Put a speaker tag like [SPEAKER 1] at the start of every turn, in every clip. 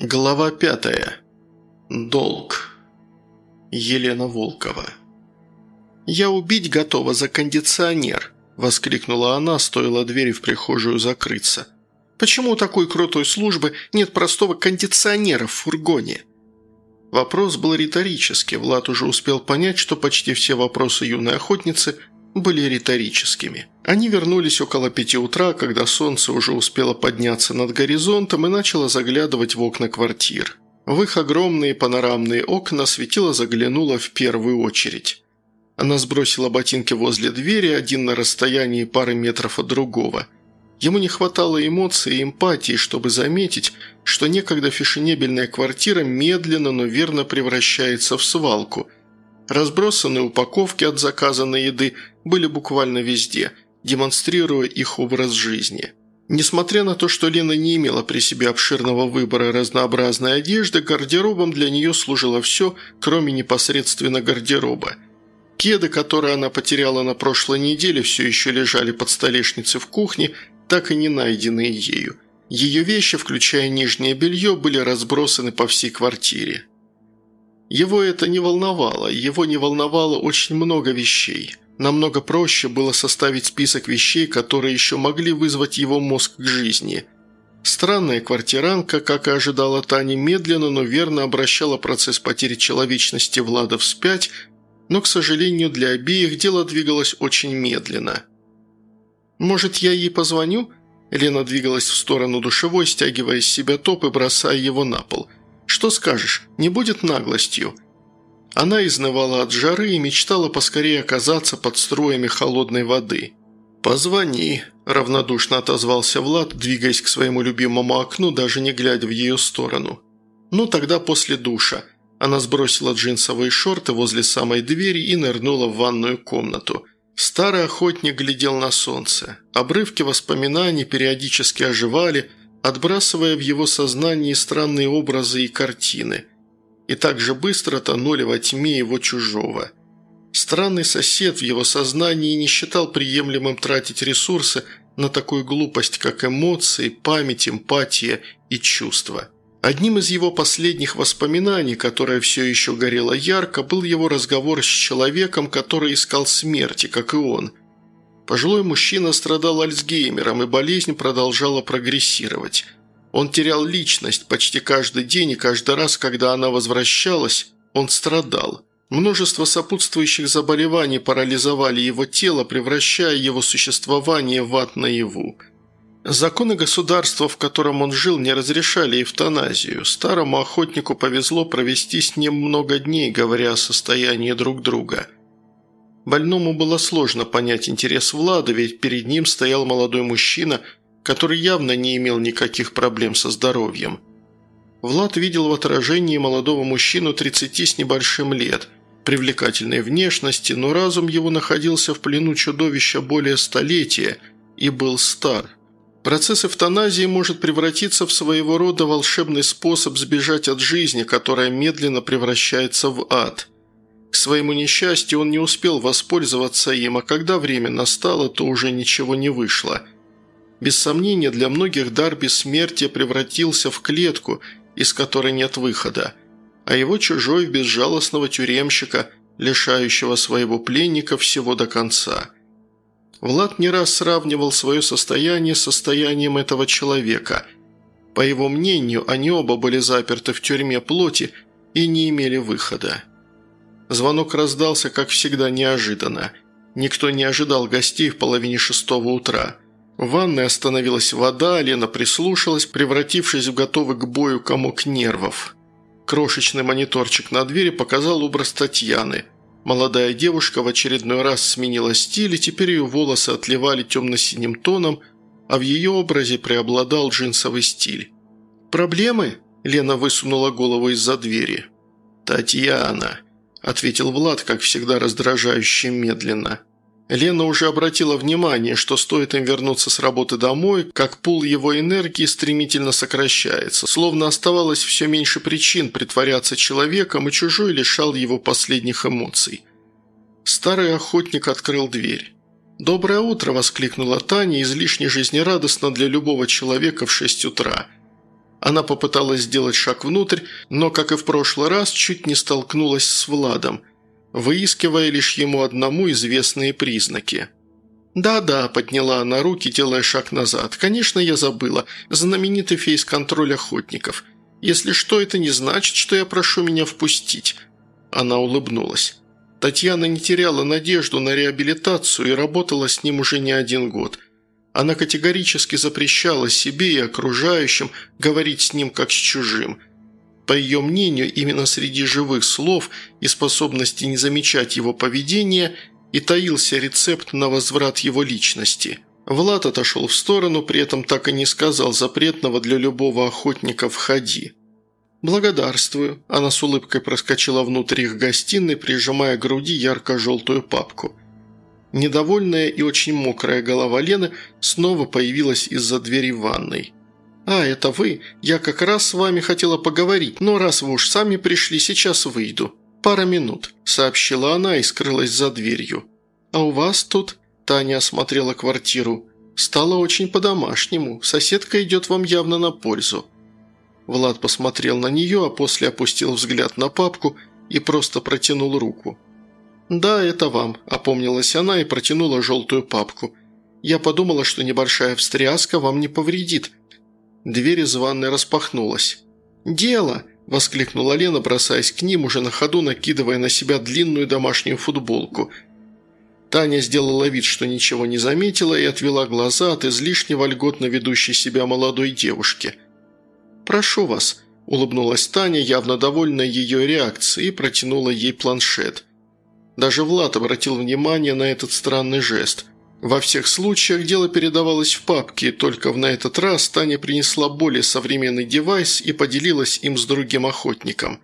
[SPEAKER 1] Глава пятая. Долг. Елена Волкова. «Я убить готова за кондиционер», – воскликнула она, стоило двери в прихожую закрыться. «Почему у такой крутой службы нет простого кондиционера в фургоне?» Вопрос был риторический. Влад уже успел понять, что почти все вопросы юной охотницы были риторическими. Они вернулись около пяти утра, когда солнце уже успело подняться над горизонтом и начало заглядывать в окна квартир. В их огромные панорамные окна светило заглянуло в первую очередь. Она сбросила ботинки возле двери, один на расстоянии пары метров от другого. Ему не хватало эмоций и эмпатии, чтобы заметить, что некогда фешенебельная квартира медленно, но верно превращается в свалку – Разбросанные упаковки от заказанной еды были буквально везде, демонстрируя их образ жизни. Несмотря на то, что Лена не имела при себе обширного выбора разнообразной одежды, гардеробом для нее служило все, кроме непосредственно гардероба. Кеды, которые она потеряла на прошлой неделе, все еще лежали под столешницей в кухне, так и не найденные ею. Ее вещи, включая нижнее белье, были разбросаны по всей квартире. Его это не волновало, его не волновало очень много вещей. Намного проще было составить список вещей, которые еще могли вызвать его мозг к жизни. Странная квартиранка, как и ожидала Таня, медленно, но верно обращала процесс потери человечности Влада вспять, но, к сожалению, для обеих дело двигалось очень медленно. «Может, я ей позвоню?» Лена двигалась в сторону душевой, стягивая с себя топ и бросая его на пол – что скажешь, не будет наглостью?» Она изнывала от жары и мечтала поскорее оказаться под струями холодной воды. «Позвони», – равнодушно отозвался Влад, двигаясь к своему любимому окну, даже не глядя в ее сторону. «Ну, тогда после душа». Она сбросила джинсовые шорты возле самой двери и нырнула в ванную комнату. Старый охотник глядел на солнце. Обрывки воспоминаний периодически оживали, отбрасывая в его сознании странные образы и картины, и также быстро тонули во тьме его чужого. Странный сосед в его сознании не считал приемлемым тратить ресурсы на такую глупость, как эмоции, память, эмпатия и чувства. Одним из его последних воспоминаний, которое все еще горело ярко, был его разговор с человеком, который искал смерти, как и он – Пожилой мужчина страдал Альцгеймером, и болезнь продолжала прогрессировать. Он терял личность почти каждый день, и каждый раз, когда она возвращалась, он страдал. Множество сопутствующих заболеваний парализовали его тело, превращая его существование в ад наяву. Законы государства, в котором он жил, не разрешали эвтаназию. Старому охотнику повезло провести с ним много дней, говоря о состоянии друг друга – Больному было сложно понять интерес Влада, ведь перед ним стоял молодой мужчина, который явно не имел никаких проблем со здоровьем. Влад видел в отражении молодого мужчину 30 с небольшим лет, привлекательной внешности, но разум его находился в плену чудовища более столетия и был стар. Процесс эвтаназии может превратиться в своего рода волшебный способ сбежать от жизни, которая медленно превращается в ад – к своему несчастью, он не успел воспользоваться им, а когда время настало, то уже ничего не вышло. Без сомнения, для многих дар бессмертия превратился в клетку, из которой нет выхода, а его чужой в безжалостного тюремщика, лишающего своего пленника всего до конца. Влад не раз сравнивал свое состояние с состоянием этого человека. По его мнению, они оба были заперты в тюрьме плоти и не имели выхода. Звонок раздался, как всегда, неожиданно. Никто не ожидал гостей в половине шестого утра. В ванной остановилась вода, Лена прислушалась, превратившись в готовый к бою комок нервов. Крошечный мониторчик на двери показал образ Татьяны. Молодая девушка в очередной раз сменила стиль, и теперь ее волосы отливали темно-синим тоном, а в ее образе преобладал джинсовый стиль. «Проблемы?» – Лена высунула голову из-за двери. «Татьяна», – ответил Влад, как всегда раздражающе медленно. Лена уже обратила внимание, что стоит им вернуться с работы домой, как пул его энергии стремительно сокращается, словно оставалось все меньше причин притворяться человеком, и чужой лишал его последних эмоций. Старый охотник открыл дверь. «Доброе утро!» – воскликнула Таня, излишне жизнерадостно для любого человека в шесть утра. Она попыталась сделать шаг внутрь, но, как и в прошлый раз, чуть не столкнулась с Владом, выискивая лишь ему одному известные признаки. «Да-да», – подняла она руки, делая шаг назад. «Конечно, я забыла. Знаменитый фейс-контроль охотников. Если что, это не значит, что я прошу меня впустить». Она улыбнулась. Татьяна не теряла надежду на реабилитацию и работала с ним уже не один год. Она категорически запрещала себе и окружающим говорить с ним как с чужим. По ее мнению, именно среди живых слов и способности не замечать его поведение – и таился рецепт на возврат его личности. Влад отошел в сторону, при этом так и не сказал запретного для любого охотника «входи». «Благодарствую», – она с улыбкой проскочила внутрь их гостиной, прижимая к груди ярко-желтую папку. Недовольная и очень мокрая голова Лены снова появилась из-за двери ванной. «А, это вы? Я как раз с вами хотела поговорить, но раз вы уж сами пришли, сейчас выйду». «Пара минут», – сообщила она и скрылась за дверью. «А у вас тут?» – Таня осмотрела квартиру. «Стало очень по-домашнему. Соседка идет вам явно на пользу». Влад посмотрел на нее, а после опустил взгляд на папку и просто протянул руку. «Да, это вам», – опомнилась она и протянула желтую папку. «Я подумала, что небольшая встряска вам не повредит». Дверь из ванной распахнулась. «Дело!» – воскликнула Лена, бросаясь к ним, уже на ходу накидывая на себя длинную домашнюю футболку. Таня сделала вид, что ничего не заметила и отвела глаза от излишне вольготно ведущей себя молодой девушки. «Прошу вас», – улыбнулась Таня, явно довольная ее реакцией, и протянула ей планшет. Даже Влад обратил внимание на этот странный жест – во всех случаях дело передавалось в папке, только на этот раз Таня принесла более современный девайс и поделилась им с другим охотником.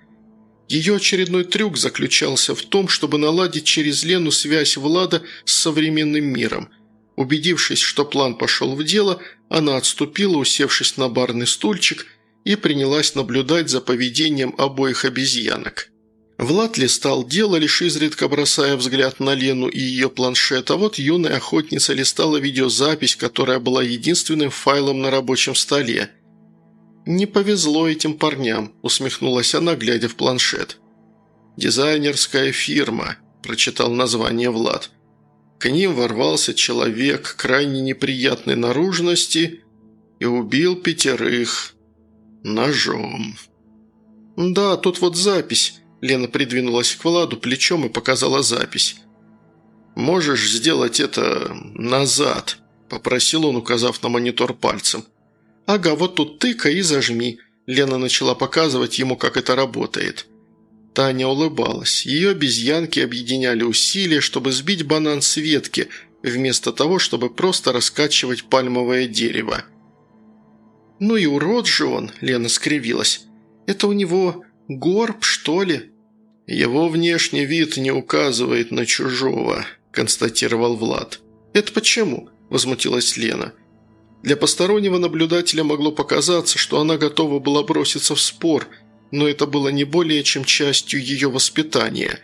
[SPEAKER 1] Ее очередной трюк заключался в том, чтобы наладить через Лену связь Влада с современным миром. Убедившись, что план пошел в дело, она отступила, усевшись на барный стульчик, и принялась наблюдать за поведением обоих обезьянок. Влад листал дело, лишь изредка бросая взгляд на Лену и ее планшет, а вот юная охотница листала видеозапись, которая была единственным файлом на рабочем столе. «Не повезло этим парням», – усмехнулась она, глядя в планшет. «Дизайнерская фирма», – прочитал название Влад. К ним ворвался человек крайне неприятной наружности и убил пятерых ножом. «Да, тут вот запись». Лена придвинулась к Владу плечом и показала запись. «Можешь сделать это назад», – попросил он, указав на монитор пальцем. «Ага, вот тут тыкай и зажми». Лена начала показывать ему, как это работает. Таня улыбалась. Ее обезьянки объединяли усилия, чтобы сбить банан с ветки, вместо того, чтобы просто раскачивать пальмовое дерево. «Ну и урод же он!» – Лена скривилась. «Это у него горб, что ли?» «Его внешний вид не указывает на чужого», – констатировал Влад. «Это почему?» – возмутилась Лена. Для постороннего наблюдателя могло показаться, что она готова была броситься в спор, но это было не более чем частью ее воспитания.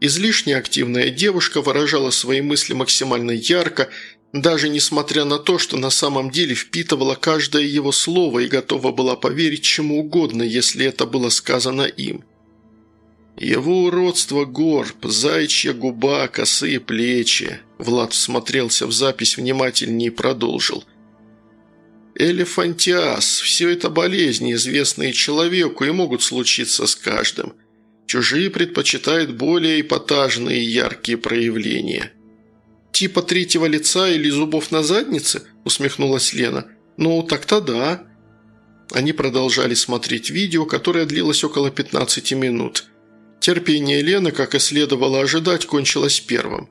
[SPEAKER 1] Излишне активная девушка выражала свои мысли максимально ярко, даже несмотря на то, что на самом деле впитывала каждое его слово и готова была поверить чему угодно, если это было сказано им. Его уродство – горб, зайчья губа, косые плечи. Влад всмотрелся в запись внимательнее и продолжил. Элефантиаз – все это болезни, известные человеку и могут случиться с каждым. Чужие предпочитают более эпатажные и яркие проявления. «Типа третьего лица или зубов на заднице?» – усмехнулась Лена. «Ну, так-то да». Они продолжали смотреть видео, которое длилось около 15 минут – Терпение Лены, как и следовало ожидать, кончилось первым.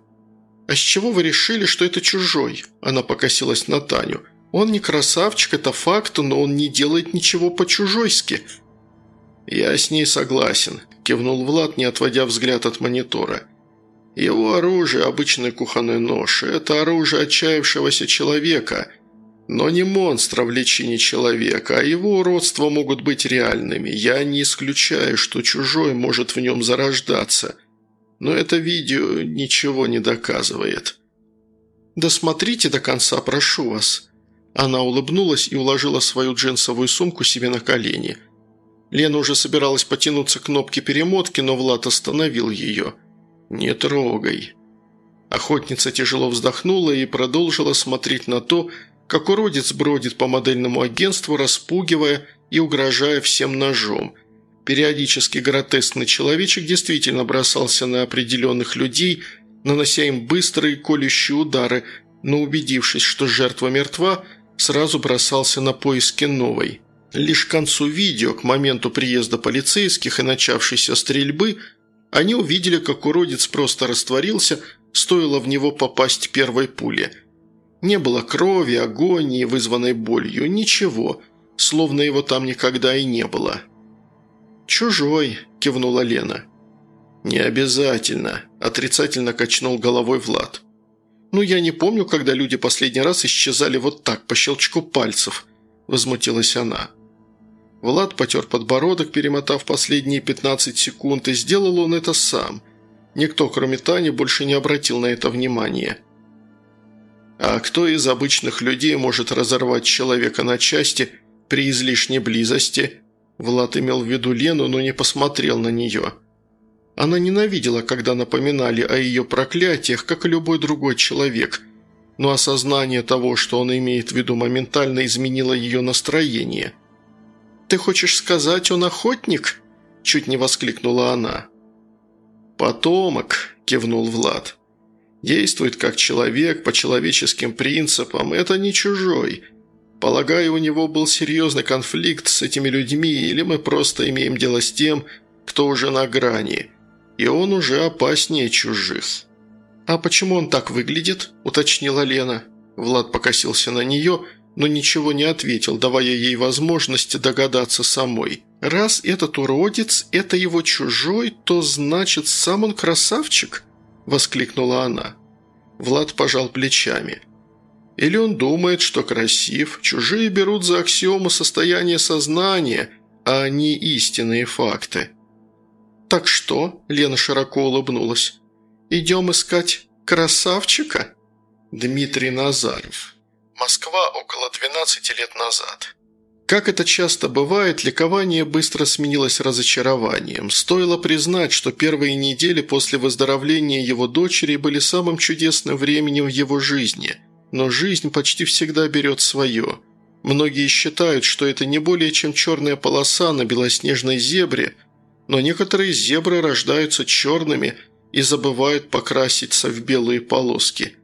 [SPEAKER 1] «А с чего вы решили, что это чужой?» Она покосилась на Таню. «Он не красавчик, это факт, но он не делает ничего по-чужойски». «Я с ней согласен», – кивнул Влад, не отводя взгляд от монитора. «Его оружие – обычный кухонный нож. Это оружие отчаявшегося человека – но не монстра в личине человека, а его уродства могут быть реальными. Я не исключаю, что чужой может в нем зарождаться. Но это видео ничего не доказывает. «Досмотрите до конца, прошу вас». Она улыбнулась и уложила свою джинсовую сумку себе на колени. Лена уже собиралась потянуться к кнопке перемотки, но Влад остановил ее. «Не трогай». Охотница тяжело вздохнула и продолжила смотреть на то, как уродец бродит по модельному агентству, распугивая и угрожая всем ножом. Периодически гротескный человечек действительно бросался на определенных людей, нанося им быстрые колющие удары, но убедившись, что жертва мертва, сразу бросался на поиски новой. Лишь к концу видео, к моменту приезда полицейских и начавшейся стрельбы, они увидели, как уродец просто растворился, стоило в него попасть первой пуле. Не было крови, агонии, вызванной болью, ничего, словно его там никогда и не было. «Чужой», – кивнула Лена. «Не обязательно», – отрицательно качнул головой Влад. «Ну, я не помню, когда люди последний раз исчезали вот так, по щелчку пальцев», – возмутилась она. Влад потер подбородок, перемотав последние 15 секунд, и сделал он это сам. Никто, кроме Тани, больше не обратил на это внимания. А кто из обычных людей может разорвать человека на части при излишней близости? Влад имел в виду Лену, но не посмотрел на нее. Она ненавидела, когда напоминали о ее проклятиях, как и любой другой человек, но осознание того, что он имеет в виду, моментально изменило ее настроение. «Ты хочешь сказать, он охотник?» – чуть не воскликнула она. «Потомок», – кивнул Влад. «Действует как человек, по человеческим принципам, это не чужой. Полагаю, у него был серьезный конфликт с этими людьми, или мы просто имеем дело с тем, кто уже на грани, и он уже опаснее чужих». «А почему он так выглядит?» – уточнила Лена. Влад покосился на нее, но ничего не ответил, давая ей возможность догадаться самой. «Раз этот уродец – это его чужой, то значит, сам он красавчик?» – воскликнула она. Влад пожал плечами. «Или он думает, что красив, чужие берут за аксиому состояние сознания, а не истинные факты». «Так что?» – Лена широко улыбнулась. «Идем искать красавчика?» Дмитрий Назаров. Москва около 12 лет назад. Как это часто бывает, ликование быстро сменилось разочарованием. Стоило признать, что первые недели после выздоровления его дочери были самым чудесным временем в его жизни. Но жизнь почти всегда берет свое. Многие считают, что это не более чем черная полоса на белоснежной зебре, но некоторые зебры рождаются черными и забывают покраситься в белые полоски –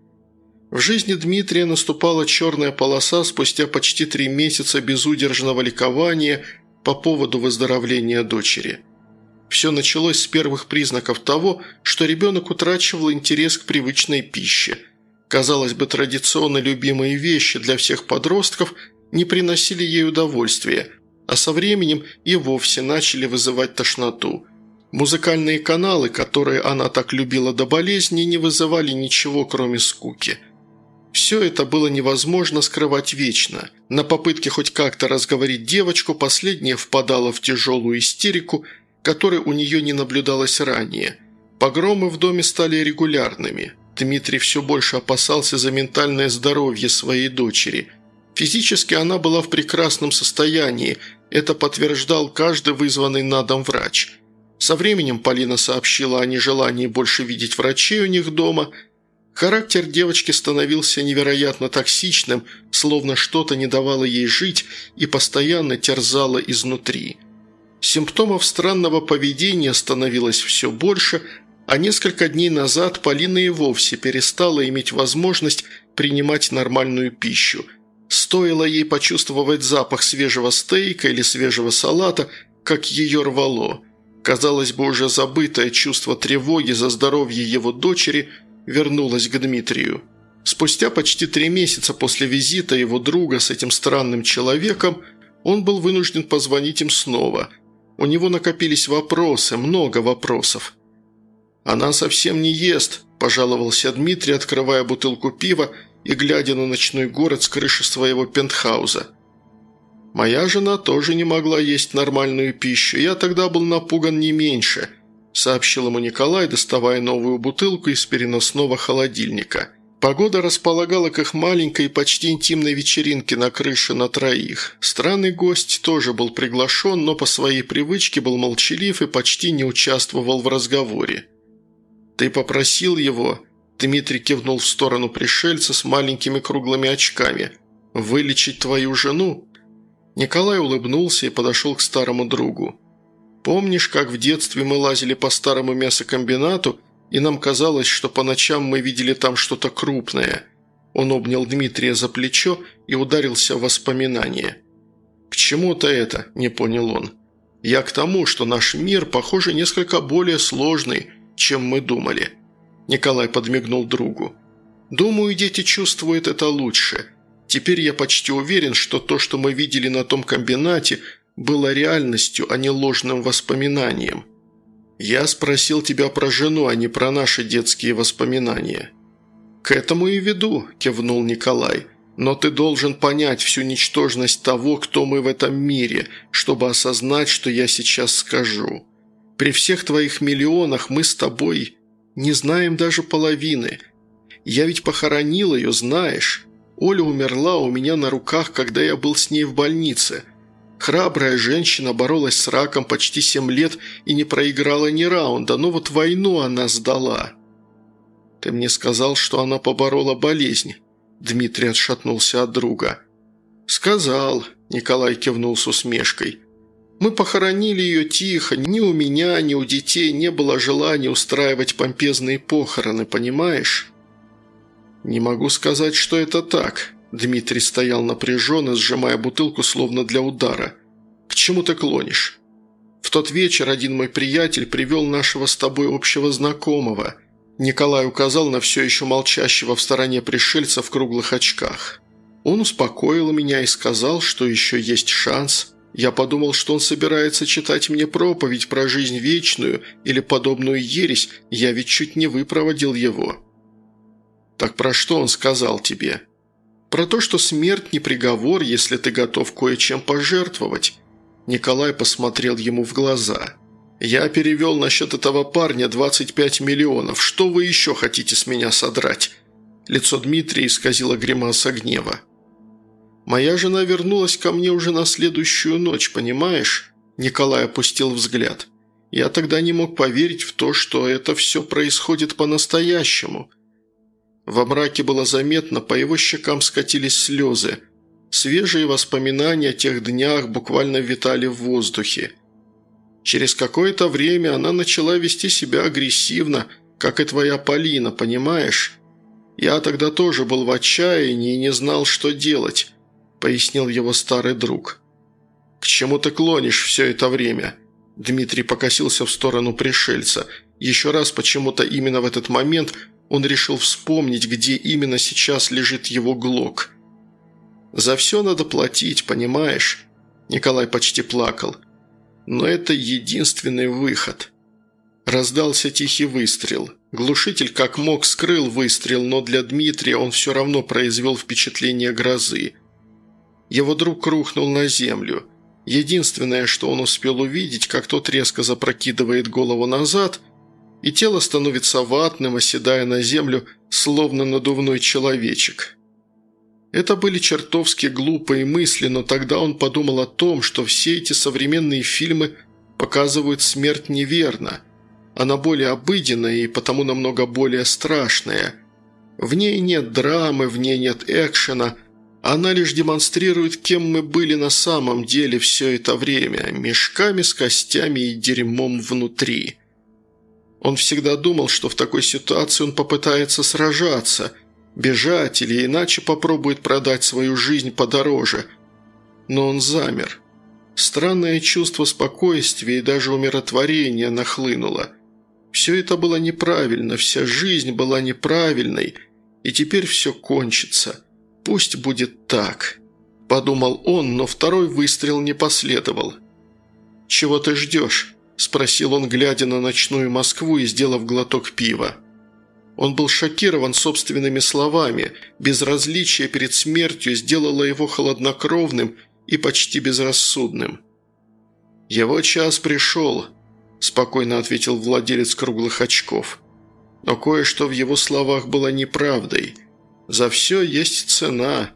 [SPEAKER 1] в жизни Дмитрия наступала черная полоса спустя почти три месяца безудержного ликования по поводу выздоровления дочери. Все началось с первых признаков того, что ребенок утрачивал интерес к привычной пище. Казалось бы, традиционно любимые вещи для всех подростков не приносили ей удовольствия, а со временем и вовсе начали вызывать тошноту. Музыкальные каналы, которые она так любила до болезни, не вызывали ничего, кроме скуки – все это было невозможно скрывать вечно. На попытке хоть как-то разговорить девочку последняя впадала в тяжелую истерику, которой у нее не наблюдалось ранее. Погромы в доме стали регулярными. Дмитрий все больше опасался за ментальное здоровье своей дочери. Физически она была в прекрасном состоянии, это подтверждал каждый вызванный на дом врач. Со временем Полина сообщила о нежелании больше видеть врачей у них дома – Характер девочки становился невероятно токсичным, словно что-то не давало ей жить и постоянно терзало изнутри. Симптомов странного поведения становилось все больше, а несколько дней назад Полина и вовсе перестала иметь возможность принимать нормальную пищу. Стоило ей почувствовать запах свежего стейка или свежего салата, как ее рвало. Казалось бы, уже забытое чувство тревоги за здоровье его дочери – вернулась к Дмитрию. Спустя почти три месяца после визита его друга с этим странным человеком он был вынужден позвонить им снова. У него накопились вопросы, много вопросов. «Она совсем не ест», – пожаловался Дмитрий, открывая бутылку пива и глядя на ночной город с крыши своего пентхауза. «Моя жена тоже не могла есть нормальную пищу, я тогда был напуган не меньше», – сообщил ему Николай, доставая новую бутылку из переносного холодильника. Погода располагала к их маленькой почти интимной вечеринке на крыше на троих. Странный гость тоже был приглашен, но по своей привычке был молчалив и почти не участвовал в разговоре. «Ты попросил его?» Дмитрий кивнул в сторону пришельца с маленькими круглыми очками. «Вылечить твою жену?» Николай улыбнулся и подошел к старому другу. «Помнишь, как в детстве мы лазили по старому мясокомбинату и нам казалось, что по ночам мы видели там что-то крупное. Он обнял Дмитрия за плечо и ударился в воспоминания. «К чему-то это?» – не понял он. «Я к тому, что наш мир, похоже, несколько более сложный, чем мы думали». Николай подмигнул другу. «Думаю, дети чувствуют это лучше. Теперь я почти уверен, что то, что мы видели на том комбинате, было реальностью, а не ложным воспоминанием. «Я спросил тебя про жену, а не про наши детские воспоминания». «К этому и веду», – кивнул Николай. «Но ты должен понять всю ничтожность того, кто мы в этом мире, чтобы осознать, что я сейчас скажу. При всех твоих миллионах мы с тобой не знаем даже половины. Я ведь похоронил ее, знаешь. Оля умерла у меня на руках, когда я был с ней в больнице. Храбрая женщина боролась с раком почти семь лет и не проиграла ни раунда, но вот войну она сдала. «Ты мне сказал, что она поборола болезнь», – Дмитрий отшатнулся от друга. «Сказал», – Николай кивнул с усмешкой. «Мы похоронили ее тихо, ни у меня, ни у детей не было желания устраивать помпезные похороны, понимаешь?» «Не могу сказать, что это так», Дмитрий стоял напряженно, сжимая бутылку словно для удара. «К чему ты клонишь?» «В тот вечер один мой приятель привел нашего с тобой общего знакомого». Николай указал на все еще молчащего в стороне пришельца в круглых очках. Он успокоил меня и сказал, что еще есть шанс. Я подумал, что он собирается читать мне проповедь про жизнь вечную или подобную ересь, я ведь чуть не выпроводил его. «Так про что он сказал тебе?» Про то, что смерть не приговор, если ты готов кое-чем пожертвовать. Николай посмотрел ему в глаза. «Я перевел насчет этого парня 25 миллионов. Что вы еще хотите с меня содрать?» Лицо Дмитрия исказило гримаса гнева. «Моя жена вернулась ко мне уже на следующую ночь, понимаешь?» Николай опустил взгляд. «Я тогда не мог поверить в то, что это все происходит по-настоящему. Во мраке было заметно, по его щекам скатились слезы. Свежие воспоминания о тех днях буквально витали в воздухе. Через какое-то время она начала вести себя агрессивно, как и твоя Полина, понимаешь? Я тогда тоже был в отчаянии и не знал, что делать», – пояснил его старый друг. «К чему ты клонишь все это время?» Дмитрий покосился в сторону пришельца. Еще раз почему-то именно в этот момент – он решил вспомнить, где именно сейчас лежит его глок. «За все надо платить, понимаешь?» Николай почти плакал. «Но это единственный выход». Раздался тихий выстрел. Глушитель как мог скрыл выстрел, но для Дмитрия он все равно произвел впечатление грозы. Его друг рухнул на землю. Единственное, что он успел увидеть, как тот резко запрокидывает голову назад – и тело становится ватным, оседая на землю, словно надувной человечек. Это были чертовски глупые мысли, но тогда он подумал о том, что все эти современные фильмы показывают смерть неверно. Она более обыденная и потому намного более страшная. В ней нет драмы, в ней нет экшена, она лишь демонстрирует, кем мы были на самом деле все это время, мешками с костями и дерьмом внутри. Он всегда думал, что в такой ситуации он попытается сражаться, бежать или иначе попробует продать свою жизнь подороже. Но он замер. Странное чувство спокойствия и даже умиротворения нахлынуло. Все это было неправильно, вся жизнь была неправильной, и теперь все кончится. Пусть будет так. Подумал он, но второй выстрел не последовал. «Чего ты ждешь?» – спросил он, глядя на ночную Москву и сделав глоток пива. Он был шокирован собственными словами, безразличие перед смертью сделало его холоднокровным и почти безрассудным. «Его час пришел», – спокойно ответил владелец круглых очков. Но кое-что в его словах было неправдой. За все есть цена.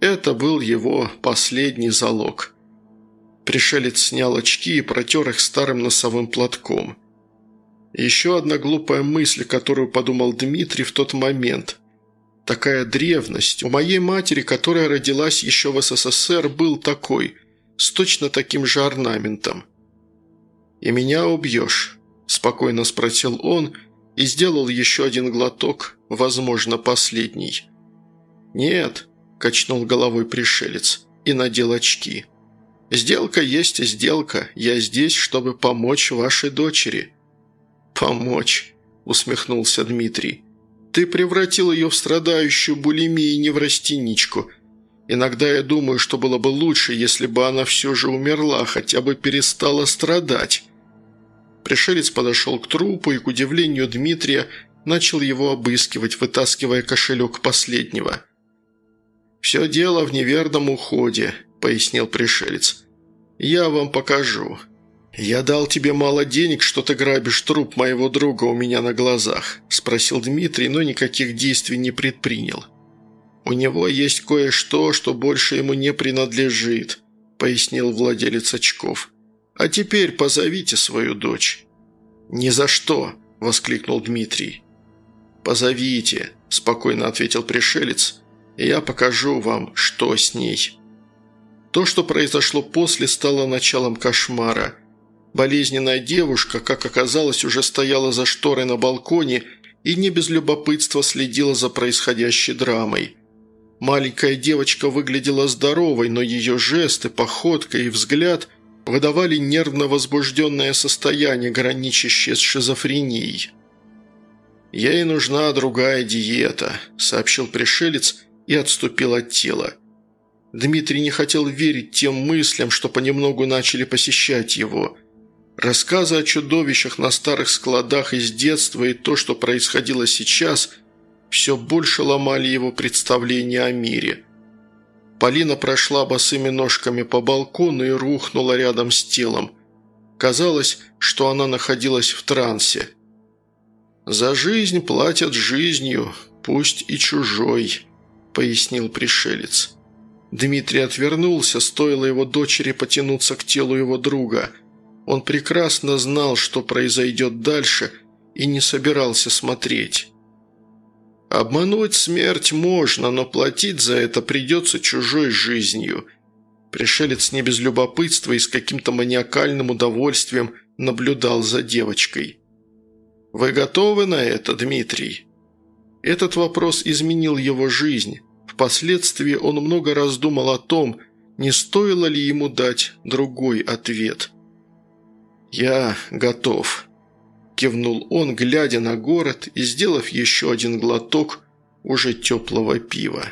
[SPEAKER 1] Это был его последний залог. Пришелец снял очки и протер их старым носовым платком. Еще одна глупая мысль, которую подумал Дмитрий в тот момент. Такая древность. У моей матери, которая родилась еще в СССР, был такой, с точно таким же орнаментом. «И меня убьешь?» – спокойно спросил он и сделал еще один глоток, возможно, последний. «Нет», – качнул головой пришелец и надел очки. «Сделка есть сделка. Я здесь, чтобы помочь вашей дочери». «Помочь», – усмехнулся Дмитрий. «Ты превратил ее в страдающую булимией неврастеничку. Иногда я думаю, что было бы лучше, если бы она все же умерла, хотя бы перестала страдать». Пришелец подошел к трупу и, к удивлению Дмитрия, начал его обыскивать, вытаскивая кошелек последнего. «Все дело в неверном уходе», – пояснил пришелец. «Я вам покажу. Я дал тебе мало денег, что ты грабишь труп моего друга у меня на глазах», – спросил Дмитрий, но никаких действий не предпринял. «У него есть кое-что, что больше ему не принадлежит», – пояснил владелец очков. «А теперь позовите свою дочь». «Ни за что!» – воскликнул Дмитрий. «Позовите», – спокойно ответил пришелец, – «и я покажу вам, что с ней». То, что произошло после, стало началом кошмара. Болезненная девушка, как оказалось, уже стояла за шторой на балконе и не без любопытства следила за происходящей драмой. Маленькая девочка выглядела здоровой, но ее жесты, походка и взгляд выдавали нервно возбужденное состояние, граничащее с шизофренией. «Ей нужна другая диета», – сообщил пришелец и отступил от тела. Дмитрий не хотел верить тем мыслям, что понемногу начали посещать его. Рассказы о чудовищах на старых складах из детства и то, что происходило сейчас, все больше ломали его представление о мире. Полина прошла босыми ножками по балкону и рухнула рядом с телом. Казалось, что она находилась в трансе. «За жизнь платят жизнью, пусть и чужой», – пояснил пришелец. Дмитрий отвернулся, стоило его дочери потянуться к телу его друга. Он прекрасно знал, что произойдет дальше, и не собирался смотреть. Обмануть смерть можно, но платить за это придется чужой жизнью. Пришелец не без любопытства и с каким-то маниакальным удовольствием наблюдал за девочкой. «Вы готовы на это, Дмитрий?» Этот вопрос изменил его жизнь. Впоследствии он много раз думал о том, не стоило ли ему дать другой ответ. «Я готов», кивнул он, глядя на город и сделав еще один глоток уже теплого пива.